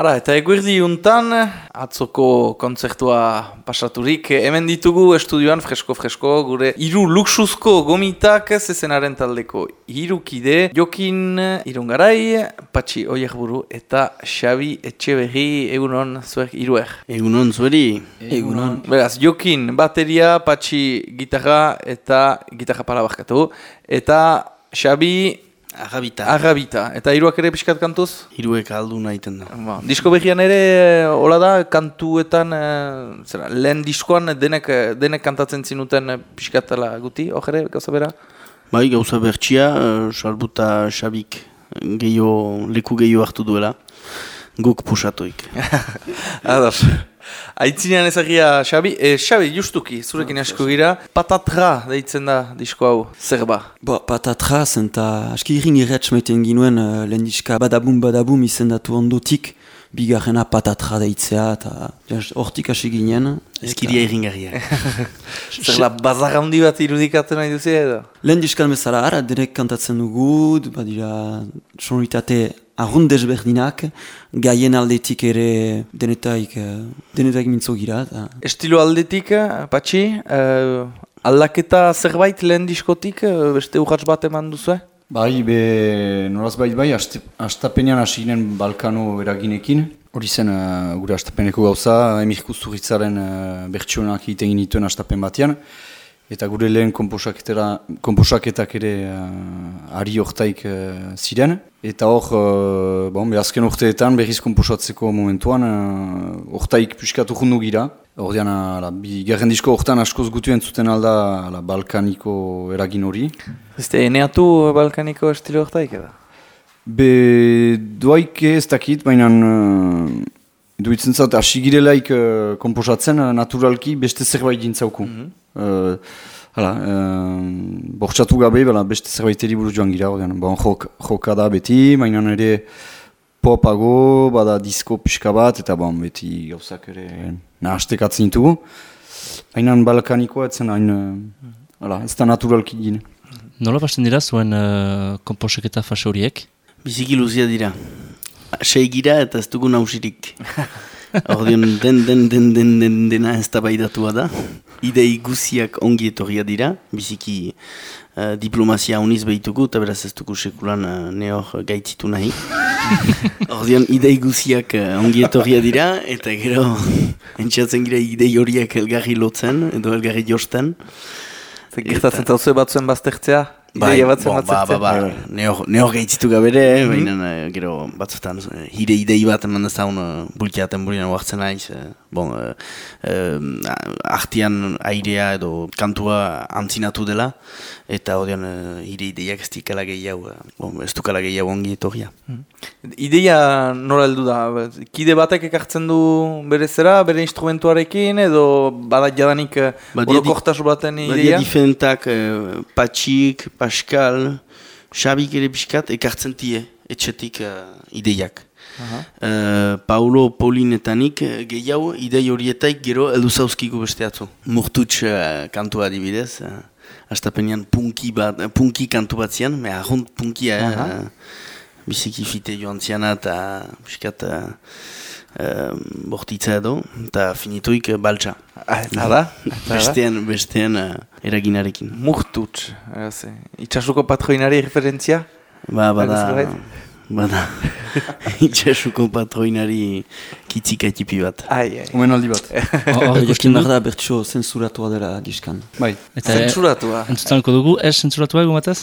Ara, eta eguerdi untan, atzoko kontzertua pasaturik, hemen ditugu estudioan fresko-fresko, gure hiru luxuzko gomitak zezenaren taldeko hirukide, Jokin Irungarai, Patxi Oierburu eta Xabi Etxeberri egunon zuek hiruer. Egunon zueri. Egunon. Beraz, Jokin bateria, Patxi gitarra eta gitarra pala barkatu, eta Xabi Agabita. Agabita. Eta hiruak ere pixkat kantuz? Hiruek aldu nahiten da. Ba, disko behian ere, hola da, kantuetan, e, zera, lehen diskoan denek, denek kantatzen zinuten pixkatela guti, hor ere, gauza bera? Bai, gauza bertxia, salbuta xabik gehiago, leku gehiago hartu duela, guk pusatoik. Ados. Aitzinean ezagia, Xabi, e, Xabi, justuki, zurekin asko gira, patatra deitzen da disko hau, zer ba? Bo, patatra zen eta aski irin irretz maiten ginuen uh, lehen diska badabum badabum izendatu ondotik, bigarrena patatra deitzea eta hortik hasi ginen. Ezkiria iringarria. Zer da, bazar handi bat irudikatzen nahi duzi edo? Lehen diskan bezala ara, derek kantatzen dugu, badira sonoritate arrun desberdinak, gaien aldetik ere denetaik, denetaik mintzo gira. Estilo aldetik, Patxi, uh, aldaketa zerbait lehen diskotik, beste urratz bat eman duzu? Bai, be, noraz bait bai, astapenean hasi ginen Balkano eraginekin. Hori zen, uh, gure astapeneko gauza, emirku zuritzaren uh, bertsionak egiten ginituen astapen batean. Eta gure lehen komposaketak ere uh, ari ortaik uh, ziren. Eta hor, uh, bon, azken urteetan berriz komposatzeko momentuan, uh, ortaik puskatu jundu gira. Ordean, bi gerren disko hortan askoz gutu entzuten alda ala, balkaniko eragin hori. Ziste, eneatu balkaniko estilo ortaik edo? Be, doaike ez dakit, baina uh, duitzen zat, asigirelaik uh, komposatzen uh, naturalki beste zerbait dintzauku. Mm -hmm. Uh, hala, uh, bortxatu gabe, bela, beste zerbaiteri buruz joan gira, bon, jok, joka da beti, mainan ere popago, bada disko pixka bat, eta bon, beti gauzak ere nahastekatzen ditugu. Hainan balkanikoa etzen hain, hala, ez da naturalki gine. Nola basten dira zuen uh, komposeketa fase horiek? Biziki luzia dira. Sei gira eta ez dugu nausirik. Ordeon, den, den, den, den, den, dena ez da da. Idei guziak ongi etorria dira, biziki uh, diplomazia uniz behitugu, eta beraz ez dugu sekulan uh, neor gaitzitu nahi. Ordeon, idei guziak uh, ongi etorria dira, eta gero entxatzen gira idei horiak elgarri lotzen, edo elgarri josten. Gertatzen eta zuen batzuen baztertzea? Bai, ba, ba, ba, neor gaitzitu gabere, mm -hmm. baina gero batzutan hire idei bat eman ez daun bultiaten burien oartzen naiz. Bon, uh, uh, artian airea edo kantua antzinatu dela, eta odian uh, hire ideiak ez dikala gehiago, uh, bon, ez dukala gehiago ongi etorria. Mm -hmm. Ideia nora heldu da? Kide batek ekartzen du bere zera, bere instrumentuarekin, edo bada jadanik orokortasu baten ideia? Badia diferentak, uh, patxik, Pascal, Xabik ere biskat, ekartzen tie, etxetik uh, ideiak. Uh, Paulo Paulinetanik gehiago idei horietaik gero edu zauzkiko beste atzu. Murtutx uh, kantua adibidez, uh, astapenean punki, bat, punki kantu bat zian, me ahont punkia, uh -huh. uh, biziki fite joan ziana eta biskat... Uh, Uh, bortitza edo, eta finituik uh, baltsa. Eta da? Bestean, bestean uh, eraginarekin. Murtut. Itxasuko patroinari referentzia? Ba, bada, bada. Itxasuko patroinari kitzika etipi bat. Ai, ai. Omen aldi bat. Egin behar da bertso zensuratua dela diskan. Bai. Zensuratua. Entzutanko dugu, ez zensuratua egun batez?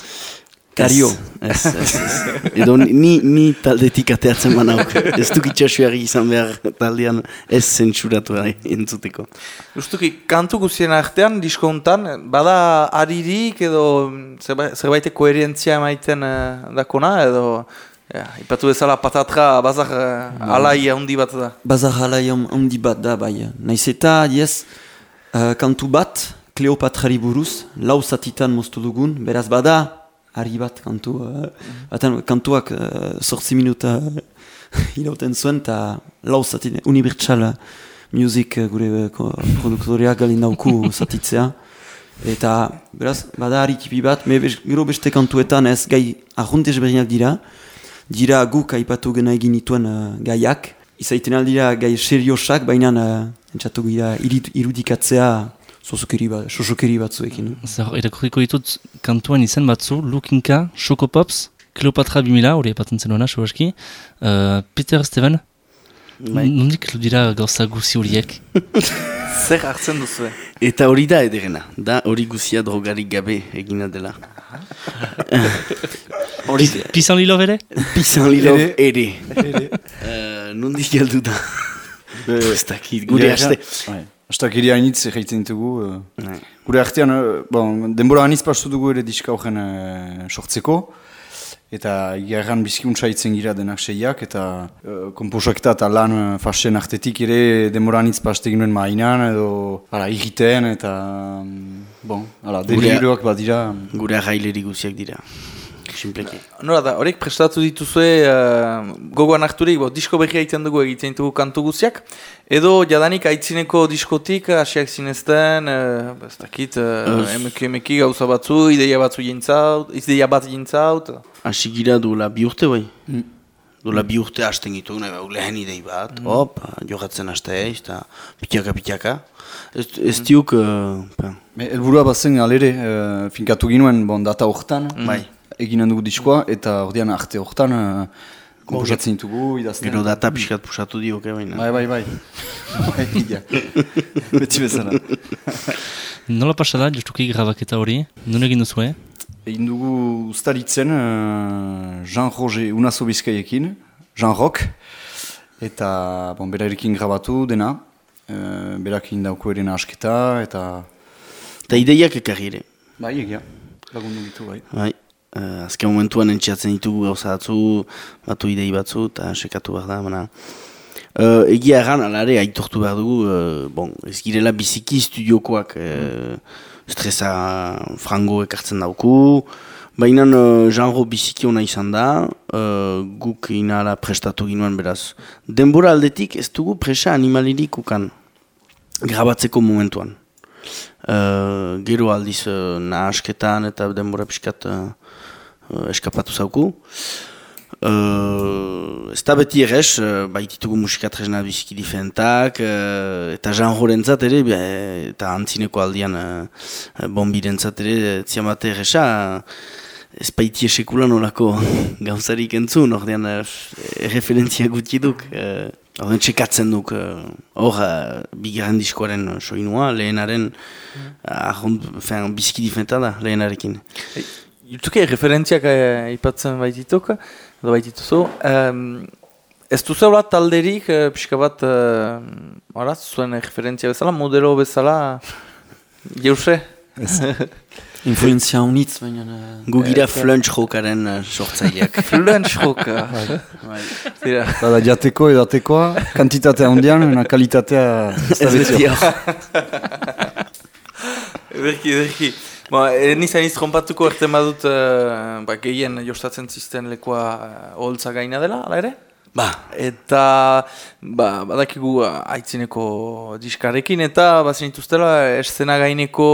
Kario. Ez, ez, ez. Edo ni, ni taldetik ateatzen manauk. Ez duk itxasuari izan behar taldean ez zentsuratu entzuteko. Justuki, kantu guztien artean, disko hontan, bada aririk edo zerbait koherentzia emaiten uh, dakona edo ja, ipatu bezala patatra bazar uh, alai handi bat da. Bazar alai handi bat da, bai. Naiz eta, yes, uh, kantu bat, Kleopatrari buruz, lau zatitan moztu dugun, beraz bada, ari bat kantu, uh, baten, kantuak uh, sortzi minuta uh, zuen, eta lau zatin, unibertsal music gure uh, produktoria galin dauku zatitzea. Eta, beraz, bada ari tipi bat, me gero beste kantuetan ez gai ahonte ezberdinak dira, dira guk aipatu gena egin nituen uh, gaiak, izaiten aldira gai seriosak, baina uh, entzatu gira irudikatzea sosokeri, bat, batzuekin. Zer, irakurriko ditut kantuan izen batzu, Lukinka, Choco Pops, Cleopatra 2000, hori epatzen zen hona, sobaski, uh, Peter Steven, Bai. nondik dira gauza guzi horiek? Zer hartzen duzu? Eta hori da ederena, da hori guzia drogarik gabe egina dela. hori Pisan lilo bere? pisan lilo ere. Eh, Nondik geldu da. Ez dakit, gure aste. Astak iri hainitz egiten ditugu. eh, Bai. Gure artean, eh, bon, denbora hainitz pastu dugu ere diska horren eh, sortzeko. Eta gerran bizkiuntza itzen gira denak seiak, eta uh, komposaketa eta lan uh, fasen artetik ere denbora hainitz paste ginen mainan, edo hala, irriten, eta mm, bon, hala, delirioak badira. Gure agaileri guziak dira. Simpleki. Nora da, horiek prestatu dituzue uh, gogoan harturik, bo, disko berri egiten dugu egiten ditugu kantu guztiak, edo jadanik aitzineko diskotik hasiak zinezten, uh, ez dakit, uh, emeki emeki gauza batzu, ideia batzu jintzaut, ideia bat jintzaut. Hasi gira duela bi urte bai. Duela bi urte hasten gitu, nahi bau lehen idei bat, hop, jogatzen haste eiz, eta pitaka. Ez, ez diuk, uh, elburua bazen alere, uh, finkatu ginuen, bon, data hortan, Bai. Eginen dugu diskoa, eta ordean arte hortan, uh, komposatzen ditugu, idazten. gero data pixkat pusatu dioke baina. Bai, bai, bai. Bai, ja. Beti bezala. Nola pasa da, justuki grabaketa hori? Non egin duzue? Egin dugu ustaritzen uh, Jean Roger Unazo Bizkaiekin, Jean Rock, eta bon, berarekin grabatu dena, uh, berakin dauko eren asketa, eta Eta ideiak ekarri ere. bai, egia, lagundu ditu, bai. Bai. Uh, azken momentuan entxeatzen ditugu gauza batzu, batu idei batzu, eta sekatu behar da, baina. Uh, egia erran, alare, aitortu behar dugu, uh, bon, ez girela biziki studiokoak uh, stresa frango ekartzen dauku, baina uh, janro biziki ona izan da, uh, guk inala prestatu ginoen beraz. Denbora aldetik ez dugu presa animalirik ukan, grabatzeko momentuan. Uh, gero aldiz uh, nahasketan eta denbora pixkat uh, uh, eskapatu zauku. Uh, ez da beti errez, uh, baititugu musika tresna biziki diferentak, uh, eta Jean Horentzat ere, be, eta antzineko aldian uh, bombirentzat ere, ziamate erreza, ez baiti esekulan olako gauzarik entzun, ordean uh, referentzia gutxi duk. Uh, Horren txekatzen duk, uh, hor, uh, bigarren diskoaren uh, soinua, lehenaren, uh, fin, biziki diferenta da, lehenarekin. Jutuke referentziak eh, aipatzen baitituk, edo baitituzu. Um, ez duzu hola talderik, eh, pixka bat, uh, zuen referentzia bezala, modelo bezala, jeuse? Influenzia unitz, baina... Uh, Gu gira flunch jokaren uh, sortzaileak. Fluench joka. Zira. Bada jateko edatekoa, kantitatea ondian, na kalitatea ez da Ez beti beti. hor. Ederki, ederki. Bo, e, nizan iz trompatuko erten badut, uh, ba, gehien jostatzen zisten lekoa uh, oholtza gaina dela, ala ere? Ba, Eta, ba, badakigu uh, aitzineko diskarekin, eta bazen ituztela eszena gaineko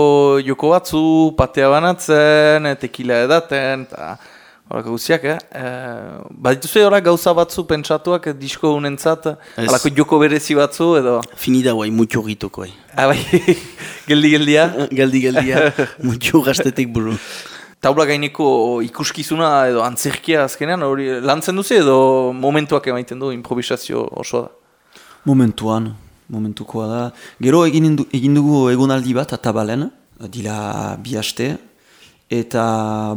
joko batzu, patea banatzen, tekila edaten, eta horako guztiak, eh? E, badituzu hola gauza batzu pentsatuak eh, disko unentzat, Ez. halako joko berezi batzu, edo... finida guai, mutxo gitoko. Bai. Ah, bai, geldi-geldia. Galdi, galdia, mutxo gaztetik buru. Taula gaineko ikuskizuna edo antzerkia azkenean, hori lantzen duzu edo momentuak emaiten du improvisazio osoa da. Momentuan, momentukoa da. Gero egin, du, egin dugu egonaldi bat atabalen, dila bi haste, eta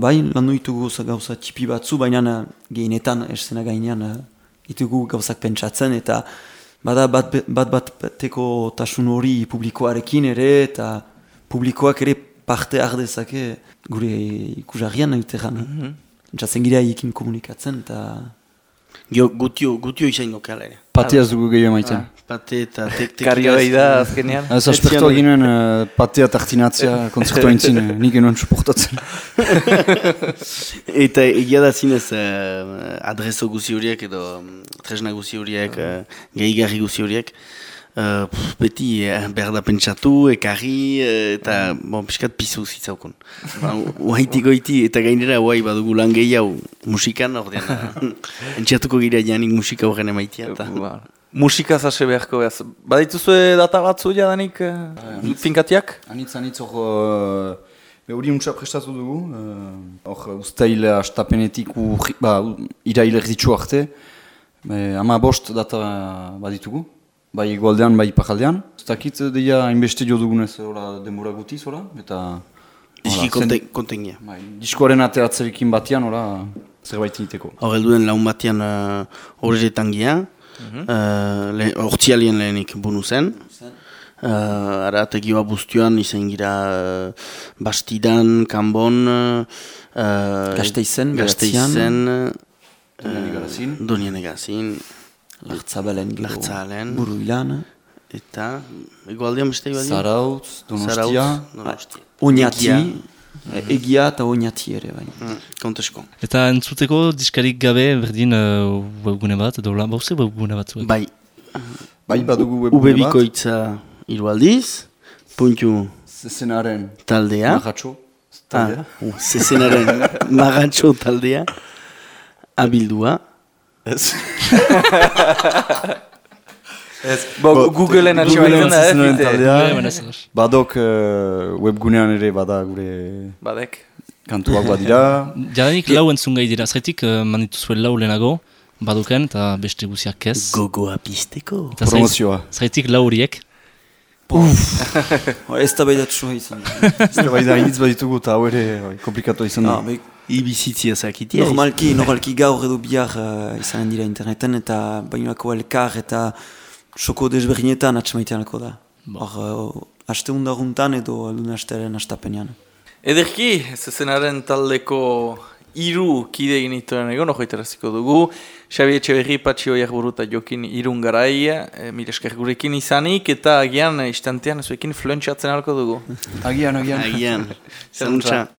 bai, landu ditugu za- gauza txipi batzu, baina gehienetan esena gainean eh, ditugu gauzak pentsatzen, eta bada bat bat bat bateko tasun hori publikoarekin ere, eta publikoak ere parte har dezake gure ikusarrian egiteran. Mm -hmm. gira ekin komunikatzen, eta... Gio, gutio, gutio izango kala ere. Pateaz dugu gehiago maiten. Pate eta tek tek. Karioi da azkenean. Ez aspertua ginen uh, patea tartinatzea konzertu haintzin, uh, nik enuen suportatzen. Eta egia da zinez uh, adreso guzi horiek edo mm, tresna guzi horiek, uh, gehigarri guzi horiek. Uh, beti uh, behar da pentsatu, ekarri, uh, eta bon, piskat pizu zitzaukun. Ba, Uaiti goiti, eta gainera uai badugu lan gehiago musikan, ordean, entxatuko gira janik musika horren emaitia. Eta, Ba, Musika zase beharko behaz. Badituzue data batzu jadanik uh, finkatiak? Anitz, anitz hor, hori untsa prestatu dugu, hor uh, ustail astapenetik ba, u- irail erditzu arte, ama bost data baditugu, bai egualdean, bai. Ez dakit, uh, deia hainbeste jo dugunez ora, denbora gutiz, ora, eta... Izki hola, konte, zen- kontengia. Bai, diskoaren ateratzerekin batean, ora, zerbait egiteko. Hor duen laun batean uh, horretan gia, uh, le, hortzialien lehenik bunu zen. Uh, ara tegioa buztioan izan gira uh, Bastidan, Kanbon, uh, Gasteizen, Gasteizen, Donian Igazin. Donian egazin, Lartzabelen, gero Lartzabelen. Buru ilan. eta egualdean beste badio? Zarautz, Donostia, Zarautz, Donostia. Oñati, Egia. e- egia eta oñati ere, bai. Mm, Kontesko. Eta entzuteko diskarik gabe berdin uh, webgune bat, edo lan bauze webgune bat zuek. Bai, bai badugu webgune bat, ubebikoitza hiru aldiz, puntu zezenaren taldea. Mahatxo, Ah, taldea. uh, zezenaren magatxo taldea abildua. Ez. Ez, bo, Googleen atxibaiten da, eh? zer. Badok uh, webgunean ere bada gure Badek. kantuak badira. Jadanik lau entzun gai dira, zaitik uh, manituzue lau lehenago, baduken, eta beste guziak ez. Gogoa pisteko. Promozioa. Zaitik lau horiek. Oh, ez da behiratsua izan. Zerbait da, initz baditugu eta hau ere bai, komplikatu izan Ah, da. be- Ibizitzia zakitia. Normalki, normalki gaur edo bihar uh, izanen dira interneten eta bainako elkar eta soko desberdinetan atxamaiteanako da. Hor, uh, aste hundaruntan edo aldun astearen astapenean. Ederki, zezenaren taldeko hiru kide egin dituen egon, ojoiteraziko dugu. Xabi Etxeberri, Patxi Oiarburu eta Jokin Irun Garai, e, mire esker gurekin izanik, eta agian, istantean, zuekin fluentxatzen halko dugu. Agian, agian. Agian. Zaluntza.